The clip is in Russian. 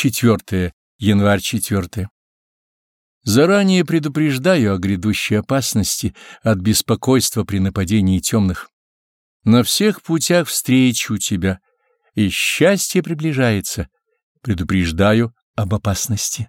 4 январь 4. Заранее предупреждаю о грядущей опасности от беспокойства при нападении темных. На всех путях встречу тебя, и счастье приближается. Предупреждаю об опасности.